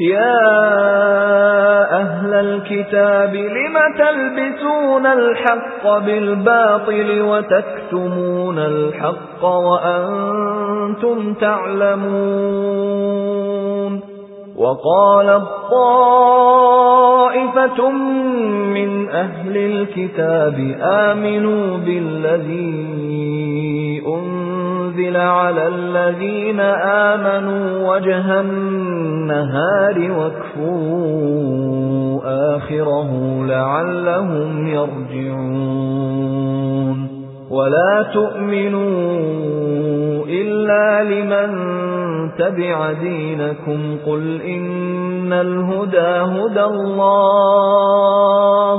يا أهل الكتاب لم تلبسون الحق بالباطل وتكتمون الحق وأنتم تعلمون وقال الطائفة من أهل الكتاب آمنوا بالذي أنزل على الذين آمنوا وجه النهار واكفروا آخره لعلهم يرجعون. ولا تؤمنوا إلا لمن تبع دينكم. قل إن الهدى هدى الله.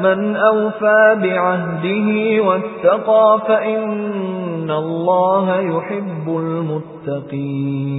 من أوفى بعهده واتقى فإن الله يحب المتقين.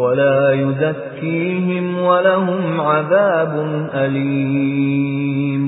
ولا يزكيهم ولهم عذاب أليم.